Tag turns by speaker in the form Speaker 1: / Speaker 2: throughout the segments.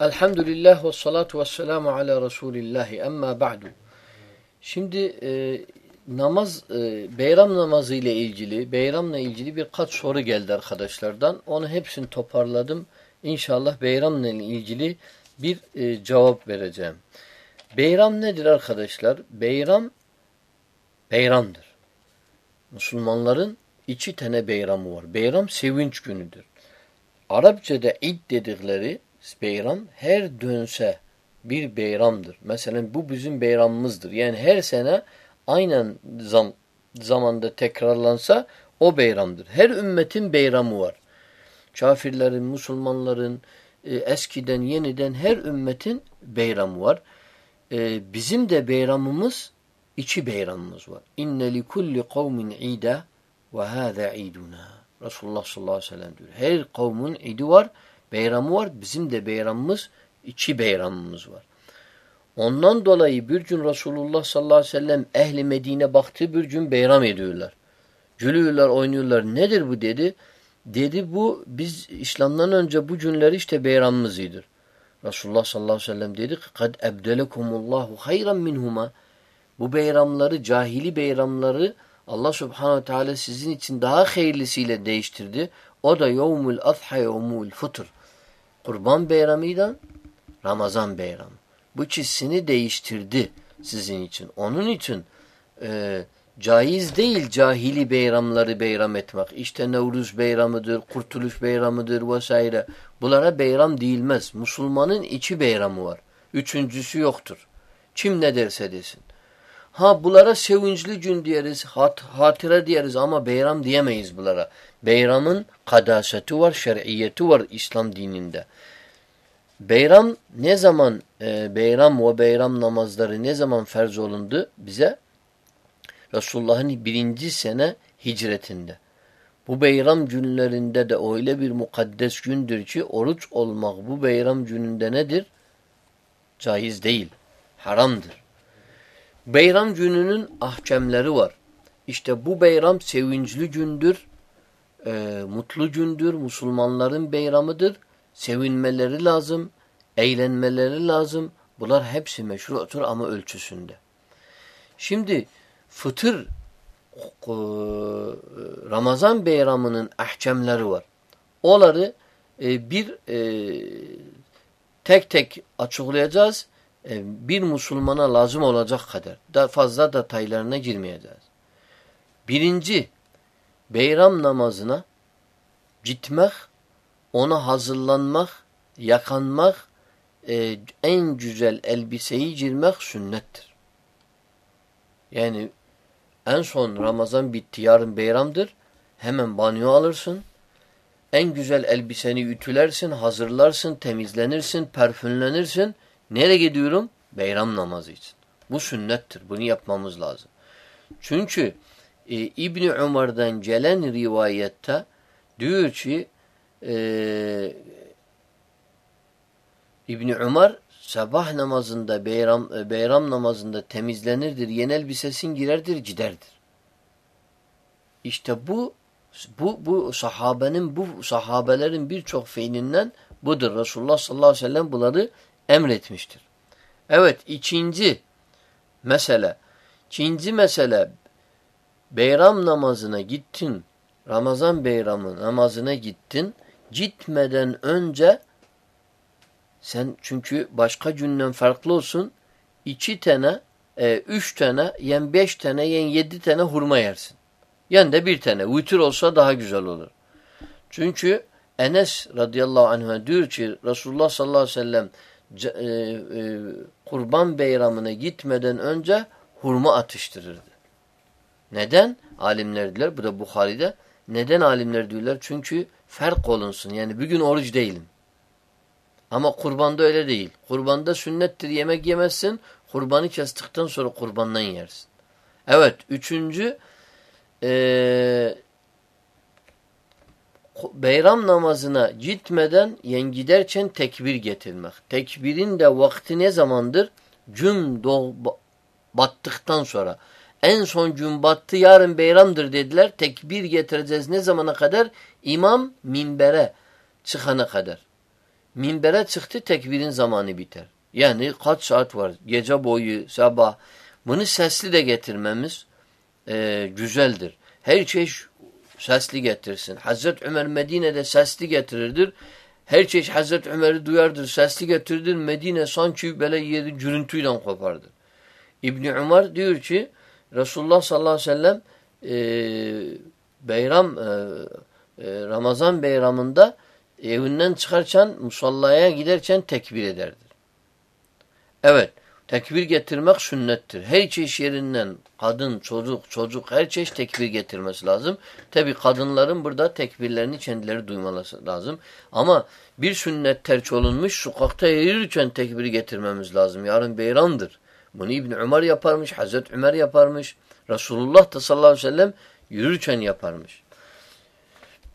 Speaker 1: Elhamdülillah ve salatu ve selamu ala Resulillahi emma ba'du. Şimdi e, namaz, e, beyram namazı ile ilgili, beyramla ilgili birkaç soru geldi arkadaşlardan. Onu hepsini toparladım. İnşallah beyramla ilgili bir e, cevap vereceğim. Beyram nedir arkadaşlar? Beyram, beyramdır. Müslümanların iki tane beyramı var. Beyram sevinç günüdür. Arapçada id dedikleri beyram her dönse bir beyramdır. Mesela bu bizim beyramımızdır. Yani her sene aynen zam, zamanda tekrarlansa o beyramdır. Her ümmetin beyramı var. Kafirlerin, Müslümanların, e, eskiden, yeniden her ümmetin beyramı var. E, bizim de beyramımız iki beyramımız var. İnne li kulli kavmin ida ve hâzâ iduna. Resulullah sallallahu aleyhi ve sellem diyor. Her kavmin idi var Beyramı var. Bizim de beyramımız iki beyramımız var. Ondan dolayı bir gün Resulullah sallallahu aleyhi ve sellem ehli Medine baktığı bir gün beyram ediyorlar. Gülüyorlar, oynuyorlar. Nedir bu dedi. Dedi bu biz İslam'dan önce bu günler işte beyramımızıdır. Resulullah sallallahu aleyhi ve sellem dedi ki kad ebdelekumullahu hayran minhuma. Bu beyramları, cahili beyramları Allah subhanahu teala sizin için daha hayırlısıyla değiştirdi. O da yevmul adha yevmul fıtır. Kurban Bayramı'yla Ramazan Bayramı. Bu ikisini değiştirdi sizin için. Onun için e, caiz değil cahili beyramları beyram etmek. İşte Nevruz beyramıdır, Kurtuluş beyramıdır vesaire. Bunlara beyram değilmez. Müslümanın içi beyramı var. Üçüncüsü yoktur. Kim ne derse desin. Ha bunlara sevinçli gün diyeriz, hat, hatıra diyeriz ama beyram diyemeyiz bunlara. Beyramın kadaseti var, şer'iyeti var İslam dininde. Beyram ne zaman e, beyram ve beyram namazları ne zaman ferz olundu bize? Resulullah'ın birinci sene hicretinde. Bu beyram günlerinde de öyle bir mukaddes gündür ki oruç olmak bu beyram gününde nedir? Caiz değil, haramdır. Beyram gününün ahkemleri var. İşte bu beyram sevinçli gündür, e, mutlu gündür, Müslümanların beyramıdır. Sevinmeleri lazım, eğlenmeleri lazım. Bunlar hepsi meşrutur ama ölçüsünde. Şimdi fıtır e, Ramazan beyramının ahkemleri var. Onları e, bir e, tek tek açıklayacağız. E, bir Müslümana lazım olacak kadar. Da fazla detaylarına girmeyeceğiz. Birinci, beyram namazına gitmek, ona hazırlanmak, yakanmak, e, en güzel elbiseyi girmek sünnettir. Yani en son Ramazan bitti, yarın beyramdır. Hemen banyo alırsın. En güzel elbiseni ütülersin, hazırlarsın, temizlenirsin, parfümlenirsin. Nereye gidiyorum? Beyram namazı için. Bu sünnettir. Bunu yapmamız lazım. Çünkü e, İbni Umar'dan gelen rivayette diyor ki e, İbni Umar sabah namazında beyram, e, beyram namazında temizlenirdir. Yeni elbisesin girerdir giderdir. İşte bu bu bu sahabenin bu sahabelerin birçok fiilinden budur. Resulullah sallallahu aleyhi ve sellem bunları emretmiştir. Evet ikinci mesele. İkinci mesele beyram namazına gittin. Ramazan beyramı namazına gittin. Gitmeden önce sen çünkü başka günden farklı olsun iki tane, e, üç tane, yen beş tane, yen yedi tane hurma yersin. Yen de bir tane. Vitür olsa daha güzel olur. Çünkü Enes radıyallahu anh diyor ki Resulullah sallallahu aleyhi ve sellem e, e, kurban beyramına gitmeden önce hurma atıştırırdı. Neden? Alimler diyorlar. Bu da Bukhari'de. Neden alimler diyorlar? Çünkü fark olunsun. Yani bir gün oruç değilim. Ama kurbanda öyle değil. Kurbanda sünnettir yemek yemezsin. Kurbanı kestikten sonra kurbandan yersin. Evet. Üçüncü ee, beyram namazına gitmeden yen giderken tekbir getirmek. Tekbirin de vakti ne zamandır? Gün doğ battıktan sonra. En son gün battı yarın beyramdır dediler. Tekbir getireceğiz ne zamana kadar? İmam minbere çıkana kadar. minbere çıktı tekbirin zamanı biter. Yani kaç saat var? Gece boyu, sabah. Bunu sesli de getirmemiz e, güzeldir. Her şey sesli getirsin. Hazreti Ömer Medine'de sesli getirirdir. Her çeşit Hazreti Ömer'i duyardır, sesli getirirdir. Medine sanki böyle yeri gürüntüyle kopardır. İbni Umar diyor ki Resulullah sallallahu aleyhi ve sellem e, beyram e, e, Ramazan beyramında evinden çıkarken musallaya giderken tekbir ederdir. Evet. Tekbir getirmek sünnettir. Her çeşit yerinden kadın, çocuk, çocuk her çeşit tekbir getirmesi lazım. Tabi kadınların burada tekbirlerini kendileri duymaları lazım. Ama bir sünnet terç olunmuş sokakta yürürken tekbiri getirmemiz lazım. Yarın beyrandır. Bunu İbn Ömer yaparmış, Hazreti Ömer yaparmış. Resulullah da sallallahu aleyhi ve sellem yürürken yaparmış.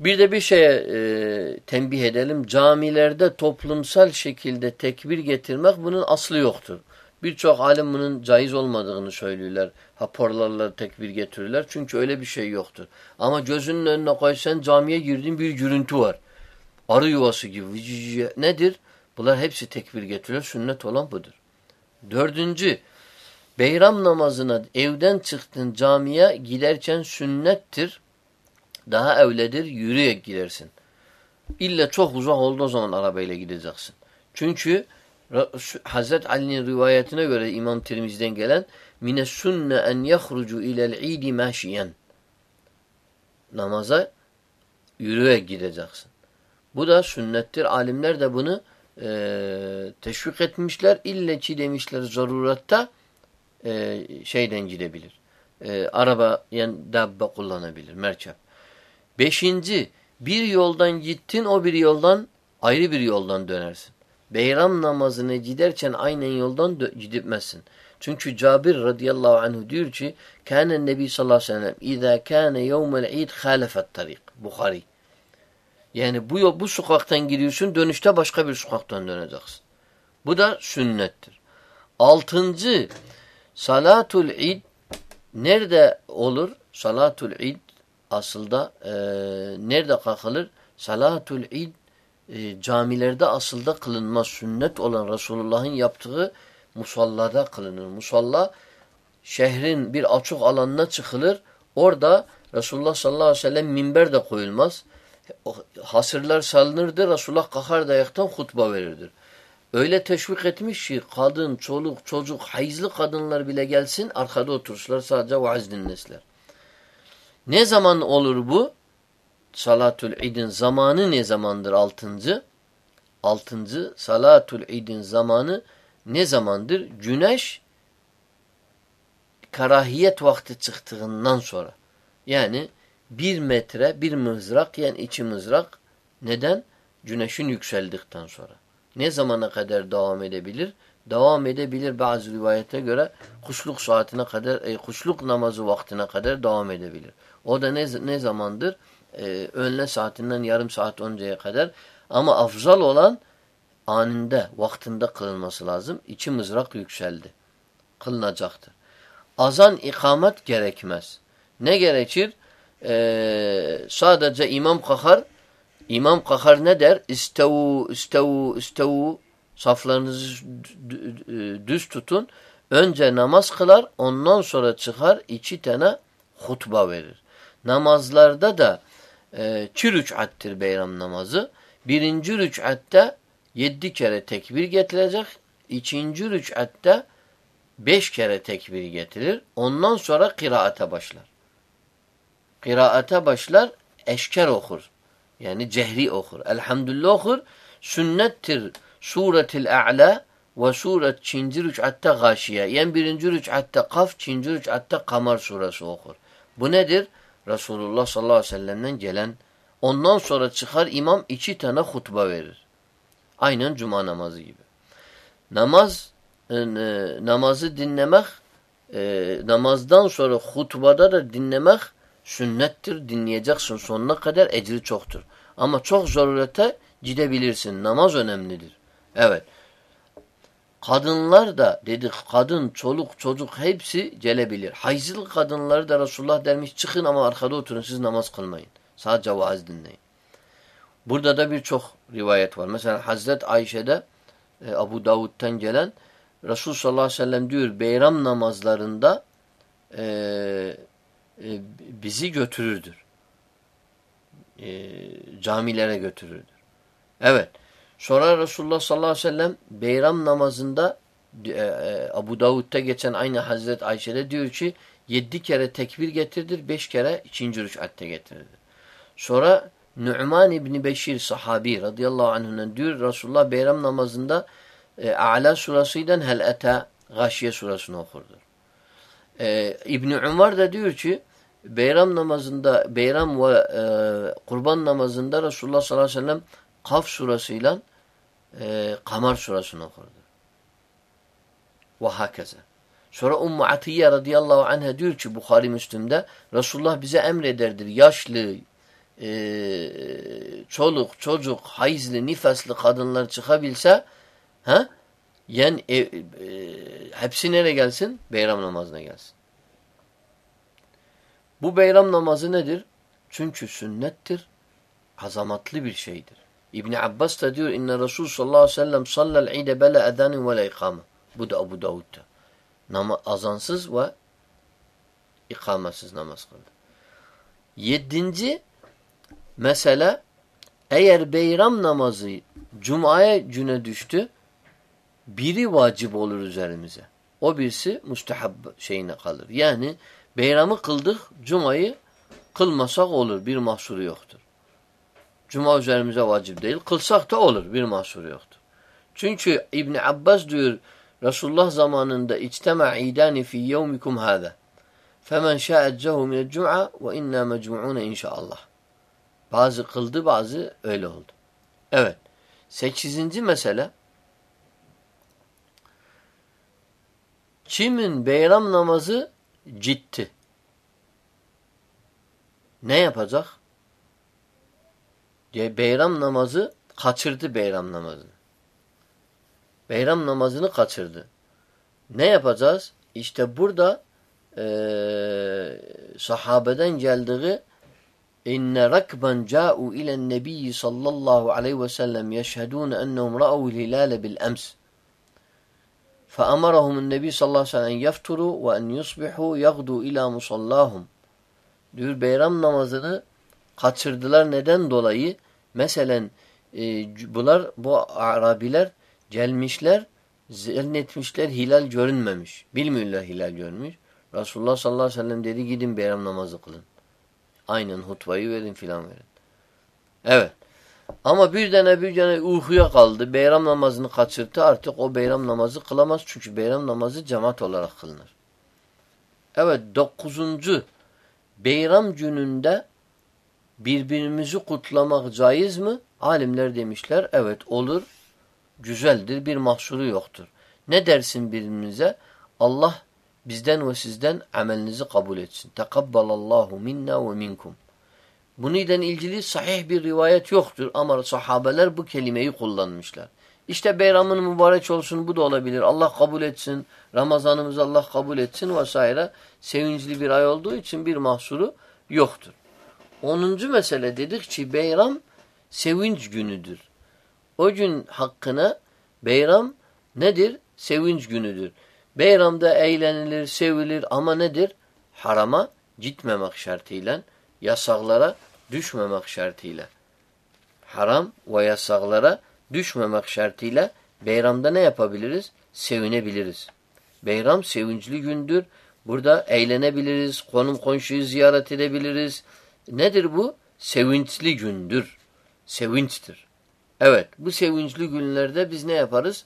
Speaker 1: Bir de bir şeye e, tembih edelim. Camilerde toplumsal şekilde tekbir getirmek bunun aslı yoktur. Birçok alim bunun caiz olmadığını söylüyorlar. Haporlarla tekbir getirirler. Çünkü öyle bir şey yoktur. Ama gözünün önüne koysan camiye girdiğin bir görüntü var. Arı yuvası gibi. Nedir? Bunlar hepsi tekbir getiriyor. Sünnet olan budur. Dördüncü, beyram namazına evden çıktın camiye giderken sünnettir. Daha evledir yürüyerek gidersin. İlla çok uzak olduğu zaman arabayla gideceksin. Çünkü Hazret Ali'nin rivayetine göre İmam Tirmiz'den gelen mine sunne en yahrucu ilel idi maşiyen namaza yürüyerek gideceksin. Bu da sünnettir. Alimler de bunu e, teşvik etmişler. İlle ki demişler zarurette e, şeyden gidebilir. E, araba yani dabbe kullanabilir. Merkep. Beşinci bir yoldan gittin o bir yoldan ayrı bir yoldan dönersin. Beyram namazına giderken aynen yoldan gidipmezsin. Çünkü Cabir radıyallahu anhu diyor ki kâne nebi sallallahu aleyhi ve sellem izâ kâne yevmel id hâlefet tarik. Bukhari. Yani bu yol, bu sokaktan gidiyorsun dönüşte başka bir sokaktan döneceksin. Bu da sünnettir. Altıncı salatul id nerede olur? Salatul id aslında e, nerede kalkılır? Salatul id e, camilerde asılda kılınmaz. Sünnet olan Resulullah'ın yaptığı musallada kılınır. Musalla şehrin bir açık alanına çıkılır. Orada Resulullah sallallahu aleyhi ve sellem minber de koyulmaz. Hasırlar salınırdı. Resulullah kalkar da ayaktan hutba verirdir. Öyle teşvik etmiş ki kadın, çoluk, çocuk, hayızlı kadınlar bile gelsin arkada otursunlar sadece vaaz dinlesinler. Ne zaman olur bu? Salatul idin zamanı ne zamandır altıncı? Altıncı salatul idin zamanı ne zamandır? Güneş karahiyet vakti çıktığından sonra. Yani bir metre bir mızrak yani iki mızrak neden? Güneşin yükseldikten sonra. Ne zamana kadar devam edebilir? Devam edebilir bazı rivayete göre kuşluk saatine kadar, e, kuşluk namazı vaktine kadar devam edebilir. O da ne, ne zamandır? E, önle saatinden yarım saat önceye kadar ama afzal olan anında, vaktinde kılınması lazım. İki mızrak yükseldi. Kılınacaktır. Azan ikamet gerekmez. Ne gerekir? Ee, sadece imam kakar. İmam kakar ne der? İstevu, istevu, istevu. Saflarınızı düz tutun. Önce namaz kılar, ondan sonra çıkar iki tane hutba verir. Namazlarda da e, iki rük'attir beyram namazı. Birinci rük'atte yedi kere tekbir getirecek. İkinci rük'atte beş kere tekbir getirir. Ondan sonra kıraate başlar. Kıraate başlar, eşker okur. Yani cehri okur. Elhamdülillah okur. Sünnettir suretil a'la ve suret ikinci rük'atte gâşiye. Yani birinci rük'atte kaf, ikinci rük'atte kamar suresi okur. Bu nedir? Resulullah sallallahu aleyhi ve sellem'den gelen ondan sonra çıkar imam iki tane hutba verir. Aynen cuma namazı gibi. Namaz e, namazı dinlemek e, namazdan sonra hutbada da dinlemek sünnettir. Dinleyeceksin sonuna kadar ecri çoktur. Ama çok zarurete gidebilirsin. Namaz önemlidir. Evet. Kadınlar da dedik kadın, çoluk, çocuk hepsi gelebilir. Hayızlı kadınları da Resulullah dermiş çıkın ama arkada oturun siz namaz kılmayın. Sadece vaaz dinleyin. Burada da birçok rivayet var. Mesela Hazret Ayşe'de e, Abu Davud'dan gelen Resul sallallahu aleyhi ve sellem diyor beyram namazlarında e, e, bizi götürürdür. E, camilere götürürdür. Evet. Sonra Resulullah sallallahu aleyhi ve sellem beyram namazında e, e, Abu Davud'da geçen aynı Hazret Ayşe'de diyor ki yedi kere tekbir getirdir, beş kere ikinci rükatte getirirdir. Sonra Nu'man İbni Beşir sahabi radıyallahu anh'ın diyor Resulullah beyram namazında e, A'la surasıyla Hel Ete Gâşiye surasını okurdur. E, İbni Umar da diyor ki beyram namazında beyram ve e, kurban namazında Resulullah sallallahu aleyhi ve sellem Kaf surasıyla e, Kamar surasını okurdu. Ve hakeza. Sonra Ummu Atiye radıyallahu anh'a diyor ki Bukhari Müslüm'de Resulullah bize emrederdir. Yaşlı, e, çoluk, çocuk, hayızlı, nifaslı kadınlar çıkabilse ha? Yani e, e, hepsi nereye gelsin? Beyram namazına gelsin. Bu beyram namazı nedir? Çünkü sünnettir. Azamatlı bir şeydir. İbni Abbas da diyor inne Resul sallallahu aleyhi ve sellem sallal ide bela edanin ve ikame. Bu da Abu Davud'da. Nama, azansız ve ikamesiz namaz kıldı. Yedinci mesele eğer beyram namazı Cuma'ya güne düştü biri vacip olur üzerimize. O birisi müstehab şeyine kalır. Yani beyramı kıldık, Cuma'yı kılmasak olur. Bir mahsuru yoktur. Cuma üzerimize vacip değil. Kılsak da olur. Bir mahsuru yoktur. Çünkü İbn Abbas diyor Resulullah zamanında içtema idani fi yevmikum hâzâ. Femen şâ'etcehu minel cum'a ve inna mecmu'une inşaallah. Bazı kıldı bazı öyle oldu. Evet. Sekizinci mesele Kimin beyram namazı ciddi. Ne yapacak? Diye beyram namazı kaçırdı beyram namazını. Beyram namazını kaçırdı. Ne yapacağız? İşte burada e, sahabeden geldiği inne rakban ca'u ilen nebiyyi sallallahu aleyhi ve sellem yeşhedûne ennehum ra'u hilâle bil ems. فأمرهم النبي sallallahu aleyhi ve sellem yefturu ve en yusbihu yagdu ila musallahum. Diyor beyram namazını kaçırdılar neden dolayı? Mesela e, bunlar bu Arabiler gelmişler zannetmişler hilal görünmemiş. Bilmiyorlar hilal görmüş. Resulullah sallallahu aleyhi ve sellem dedi gidin beyram namazı kılın. Aynen hutbayı verin filan verin. Evet. Ama bir tane bir tane uykuya kaldı. Beyram namazını kaçırdı. Artık o beyram namazı kılamaz. Çünkü beyram namazı cemaat olarak kılınır. Evet dokuzuncu beyram gününde birbirimizi kutlamak caiz mi? Alimler demişler evet olur. Güzeldir. Bir mahsuru yoktur. Ne dersin birbirimize? Allah bizden ve sizden amelinizi kabul etsin. Tekabbalallahu minna ve minkum. Bununla ilgili sahih bir rivayet yoktur ama sahabeler bu kelimeyi kullanmışlar. İşte beyramın mübarek olsun bu da olabilir. Allah kabul etsin. Ramazanımızı Allah kabul etsin vesaire. Sevinçli bir ay olduğu için bir mahsuru yoktur. Onuncu mesele dedik ki beyram sevinç günüdür. O gün hakkına beyram nedir? Sevinç günüdür. Beyramda eğlenilir, sevilir ama nedir? Harama gitmemek şartıyla, yasaklara düşmemek şartıyla. Haram ve yasaklara düşmemek şartıyla beyramda ne yapabiliriz? Sevinebiliriz. Beyram sevinçli gündür. Burada eğlenebiliriz, konum komşuyu ziyaret edebiliriz. Nedir bu? Sevinçli gündür. Sevinçtir. Evet, bu sevinçli günlerde biz ne yaparız?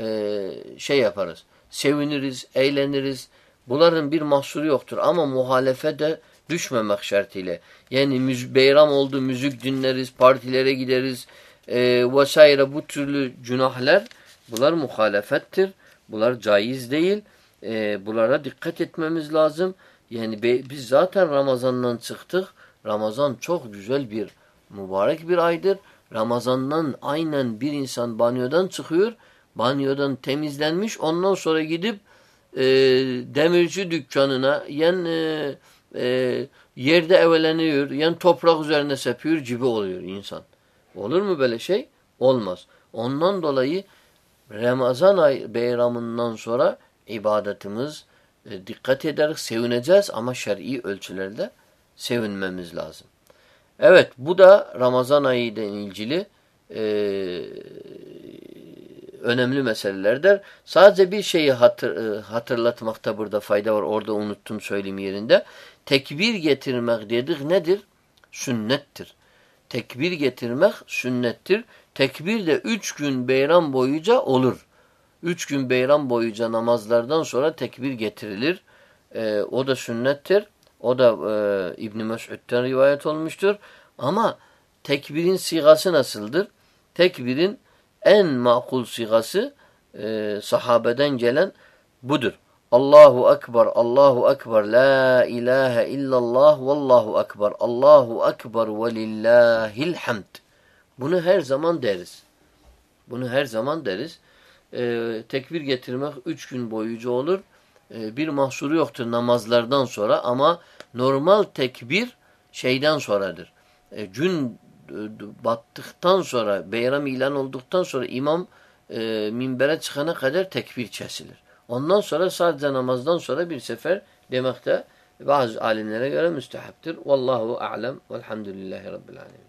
Speaker 1: Ee, şey yaparız. Seviniriz, eğleniriz. Bunların bir mahsuru yoktur ama muhalefe de düşmemek şartıyla. Yani beyram oldu, müzik dinleriz, partilere gideriz e, vesaire bu türlü günahlar bunlar muhalefettir. Bunlar caiz değil. E, bunlara dikkat etmemiz lazım. Yani be, biz zaten Ramazan'dan çıktık. Ramazan çok güzel bir mübarek bir aydır. Ramazan'dan aynen bir insan banyodan çıkıyor. Banyodan temizlenmiş. Ondan sonra gidip e, demirci dükkanına yen e, e, yerde eveleniyor, yen toprak üzerine sepiyor gibi oluyor insan. Olur mu böyle şey? Olmaz. Ondan dolayı Ramazan ay bayramından sonra ibadetimiz e, dikkat ederek sevineceğiz ama şer'i ölçülerde sevinmemiz lazım. Evet bu da Ramazan ayı ile ilgili e, önemli meselelerdir. Sadece bir şeyi hatır, e, hatırlatmakta burada fayda var. Orada unuttum söyleyeyim yerinde. Tekbir getirmek dedik nedir? Sünnettir. Tekbir getirmek sünnettir. Tekbir de üç gün beyran boyunca olur. Üç gün beyran boyunca namazlardan sonra tekbir getirilir. E, o da sünnettir. O da e, İbn-i Mesud'den rivayet olmuştur. Ama tekbirin sigası nasıldır? Tekbirin en makul sigası e, sahabeden gelen budur. Allahu Ekber, Allahu Ekber, La ilahe illallah, Vallahu Ekber, Allahu Ekber ve lillahil. Bunu her zaman deriz. Bunu her zaman deriz. Ee, tekbir getirmek üç gün boyunca olur. Ee, bir mahsuru yoktur namazlardan sonra ama normal tekbir şeyden sonradır. Ee, gün e, battıktan sonra, beyram ilan olduktan sonra imam e, minbere çıkana kadar tekbir kesilir. Ondan sonra sadece namazdan sonra bir sefer demekte bazı alimlere göre müstehaptır. Vallahu a'lem velhamdülillahi rabbil alemin.